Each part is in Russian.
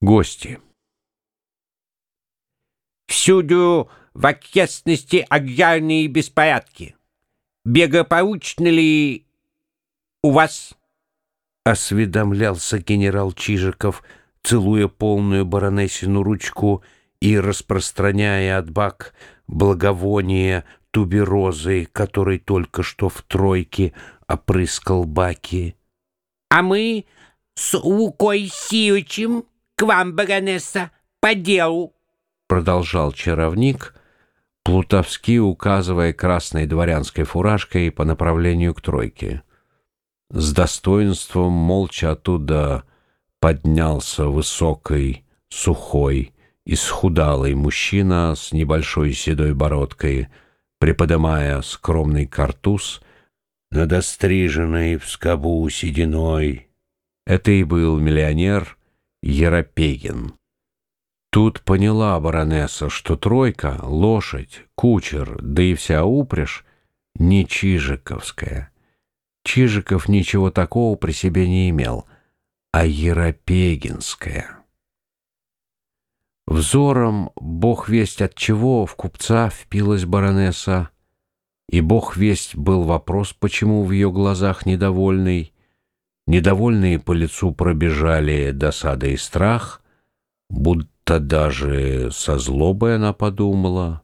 Гости. Всюду в окрестности аграрные беспорядки. Благополучно ли у вас? Осведомлялся генерал Чижиков, целуя полную баронессину ручку и распространяя от бак благовоние туберозы, который только что в тройке опрыскал баки. — А мы с Лукой Сиючем к вам, баронесса, по делу, — продолжал чаровник, плутовски указывая красной дворянской фуражкой по направлению к тройке. С достоинством молча оттуда поднялся высокий, сухой, исхудалый мужчина с небольшой седой бородкой, приподымая скромный картуз над остриженной в скобу сединой. Это и был миллионер Еропегин. Тут поняла баронесса, что тройка, лошадь, кучер, да и вся упряжь не Чижиковская. Чижиков ничего такого при себе не имел, а Еропегинская. Взором, бог весть от чего, в купца впилась баронесса, и бог весть был вопрос, почему в ее глазах недовольный, Недовольные по лицу пробежали досада и страх, будто даже со злобой она подумала.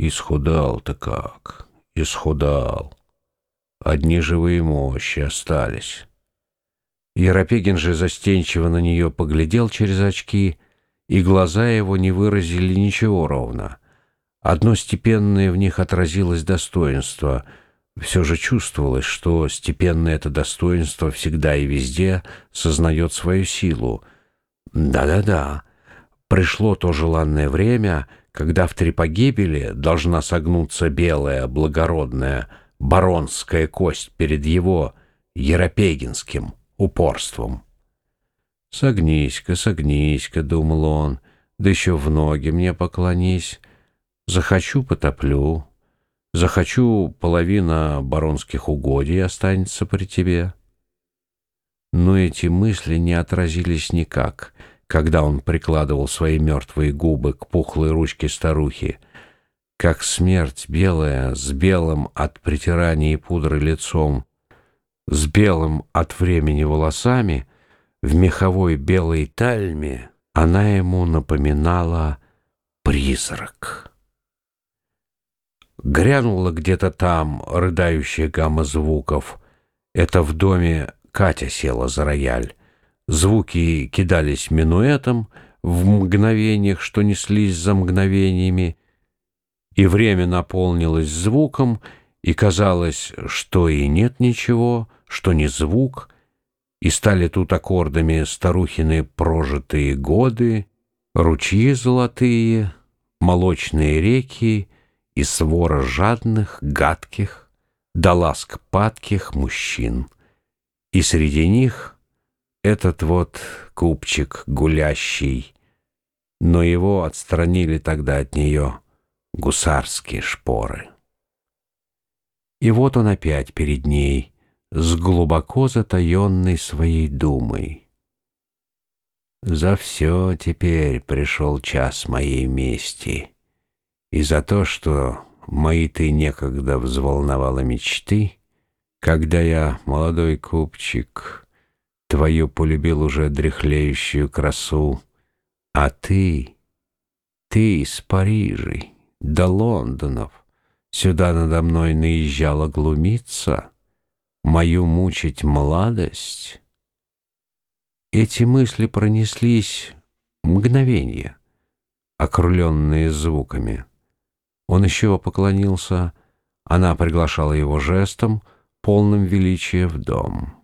Исхудал-то как, исхудал. Одни живые мощи остались. Еропегин же застенчиво на нее поглядел через очки, и глаза его не выразили ничего ровно. Одно степенное в них отразилось достоинство — все же чувствовалось, что степенное это достоинство всегда и везде сознает свою силу. Да-да-да, пришло то желанное время, когда в три погибели должна согнуться белая, благородная, баронская кость перед его еропегинским упорством. «Согнись-ка, согнись-ка», — думал он, — «да еще в ноги мне поклонись, захочу — потоплю». Захочу, половина баронских угодий останется при тебе. Но эти мысли не отразились никак, когда он прикладывал свои мертвые губы к пухлой ручке старухи, как смерть белая, с белым от притирания и пудры лицом, с белым от времени волосами, в меховой белой тальме, она ему напоминала призрак. Грянула где-то там рыдающая гамма звуков. Это в доме Катя села за рояль. Звуки кидались минуэтом в мгновениях, что неслись за мгновениями, и время наполнилось звуком, и казалось, что и нет ничего, что не звук, и стали тут аккордами старухины прожитые годы, ручьи золотые, молочные реки и свора жадных, гадких, да ласк падких мужчин. И среди них этот вот купчик гулящий, но его отстранили тогда от нее гусарские шпоры. И вот он опять перед ней, с глубоко затаенной своей думой. За все теперь пришел час моей мести и за то, что мои ты некогда взволновала мечты, когда я, молодой купчик, твою полюбил уже дряхлеющую красу, а ты, ты из Парижа до Лондонов сюда надо мной наезжала глумиться, мою мучить молодость. Эти мысли пронеслись мгновенье, окруленные звуками. Он еще поклонился, она приглашала его жестом, полным величия в дом.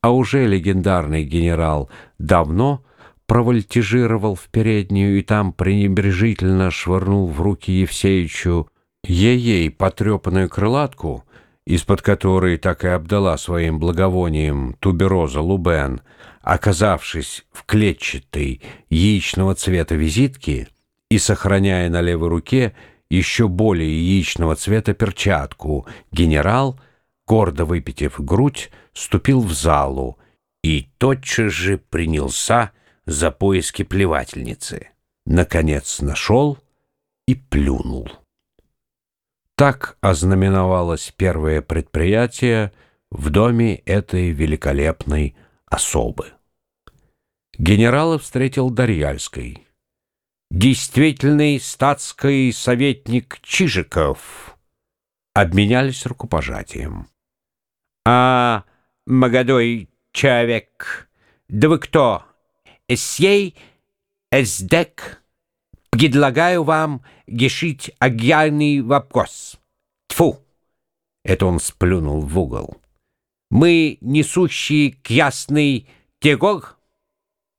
А уже легендарный генерал давно провольтежировал в переднюю и там пренебрежительно швырнул в руки Евсеичу ей-ей потрепанную крылатку, из-под которой так и обдала своим благовонием тубероза Лубен, оказавшись в клетчатой яичного цвета визитке, и, сохраняя на левой руке еще более яичного цвета перчатку, генерал, гордо выпитив грудь, ступил в залу и тотчас же принялся за поиски плевательницы. Наконец нашел и плюнул. Так ознаменовалось первое предприятие в доме этой великолепной особы. Генерала встретил Дарьяльской. Действительный статский советник Чижиков. Обменялись рукопожатием. «А, молодой человек, да вы кто? Сей эсдек?» Предлагаю вам решить аграрный вопрос. Тьфу! Это он сплюнул в угол. Мы, несущие красный террор,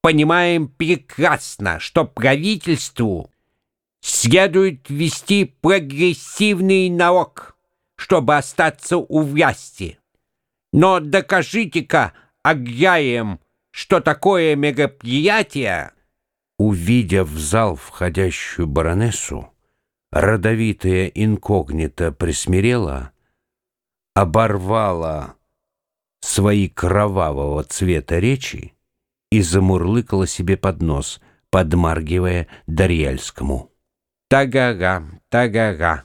понимаем прекрасно, что правительству следует ввести прогрессивный налог, чтобы остаться у власти. Но докажите-ка аграриям, что такое мероприятие Увидя в зал входящую баронессу, родовитая инкогнито присмирела, оборвала свои кровавого цвета речи и замурлыкала себе под нос, подмаргивая Дарьяльскому. «Тагага, тагага,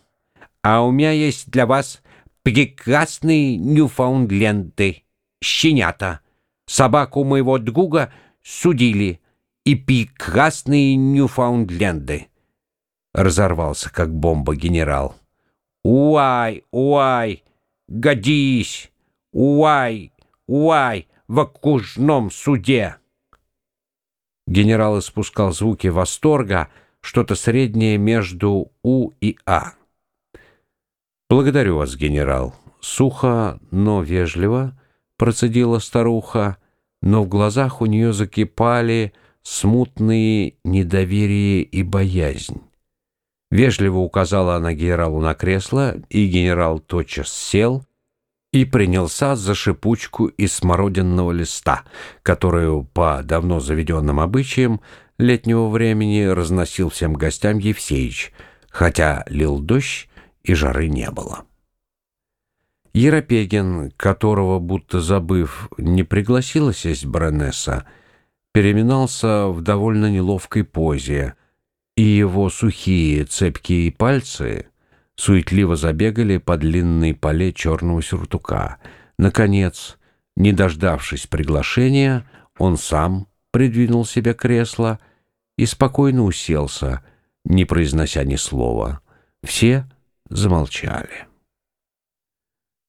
а у меня есть для вас прекрасные ньюфаундленды, щенята. Собаку моего друга судили» и прекрасные Ньюфаундленды. Разорвался, как бомба генерал. Уай, уай, годись, уай, уай, в окружном суде. Генерал испускал звуки восторга, что-то среднее между У и А. «Благодарю вас, генерал». Сухо, но вежливо процедила старуха, но в глазах у нее закипали смутные недоверие и боязнь. Вежливо указала она генералу на кресло, и генерал тотчас сел и принялся за шипучку из смородинного листа, которую по давно заведенным обычаям летнего времени разносил всем гостям Евсеич, хотя лил дождь и жары не было. Еропегин, которого, будто забыв, не пригласила сесть баронесса, переминался в довольно неловкой позе, и его сухие цепкие пальцы суетливо забегали по длинной поле черного сюртука. Наконец, не дождавшись приглашения, он сам придвинул себе кресло и спокойно уселся, не произнося ни слова. Все замолчали.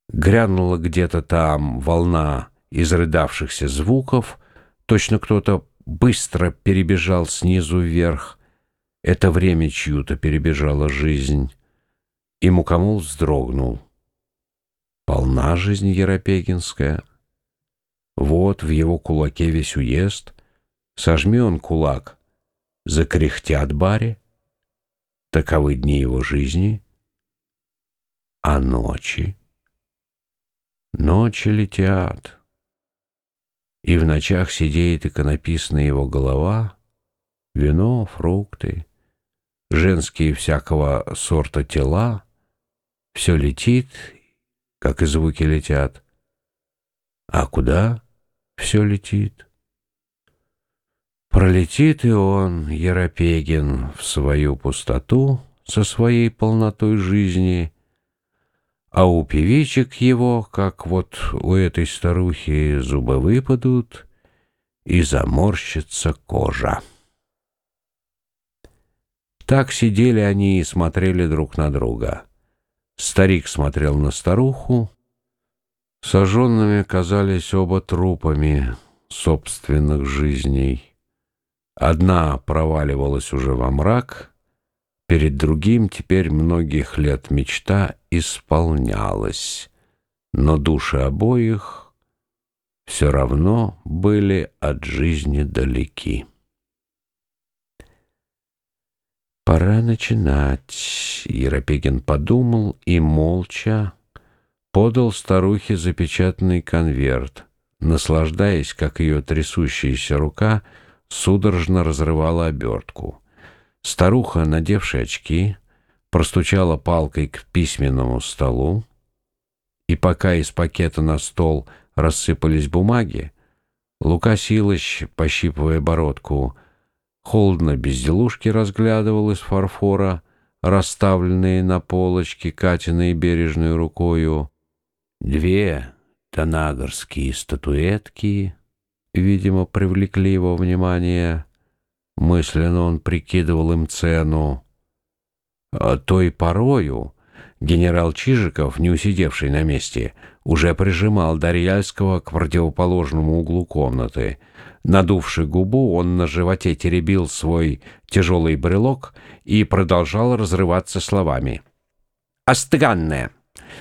Грянула где-то там волна изрыдавшихся звуков — Точно кто-то быстро перебежал снизу вверх. Это время чью-то перебежала жизнь. И Мукамул вздрогнул. Полна жизнь Еропегинская. Вот в его кулаке весь уезд. Сожми он кулак, закряхтят баре. Таковы дни его жизни. А ночи? Ночи летят и в ночах сидеет иконописная его голова, вино, фрукты, женские всякого сорта тела, все летит, как и звуки летят. А куда все летит? Пролетит и он, Еропегин, в свою пустоту со своей полнотой жизни — а у певичек его, как вот у этой старухи, зубы выпадут и заморщится кожа. Так сидели они и смотрели друг на друга. Старик смотрел на старуху. Сожженными казались оба трупами собственных жизней. Одна проваливалась уже во мрак — Перед другим теперь многих лет мечта исполнялась, но души обоих все равно были от жизни далеки. Пора начинать, Еропегин подумал и молча подал старухе запечатанный конверт, наслаждаясь, как ее трясущаяся рука судорожно разрывала обертку. Старуха, надевшая очки, простучала палкой к письменному столу, и пока из пакета на стол рассыпались бумаги, Лука Силыч, пощипывая бородку, холодно безделушки разглядывал из фарфора, расставленные на полочке Катиной бережной рукою. Две танагорские статуэтки, видимо, привлекли его внимание. Мысленно он прикидывал им цену. А той порою генерал Чижиков, не усидевший на месте, уже прижимал Дарьяльского к противоположному углу комнаты. Надувший губу, он на животе теребил свой тяжелый брелок и продолжал разрываться словами. «А странное,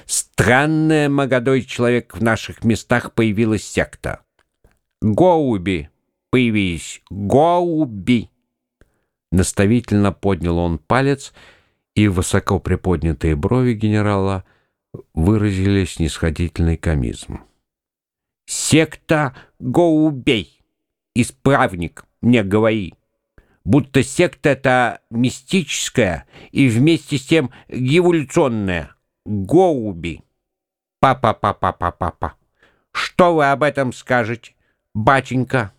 странное, молодой человек, в наших местах появилась секта. Голуби появились, голуби!» Наставительно поднял он палец, и высоко приподнятые брови генерала — выразили снисходительный комизм. «Секта Гоубей! Исправник, мне говори! Будто секта это мистическая и вместе с тем эволюционная. Голуби! Папа-папа-папа-папа! Что вы об этом скажете, батенька?»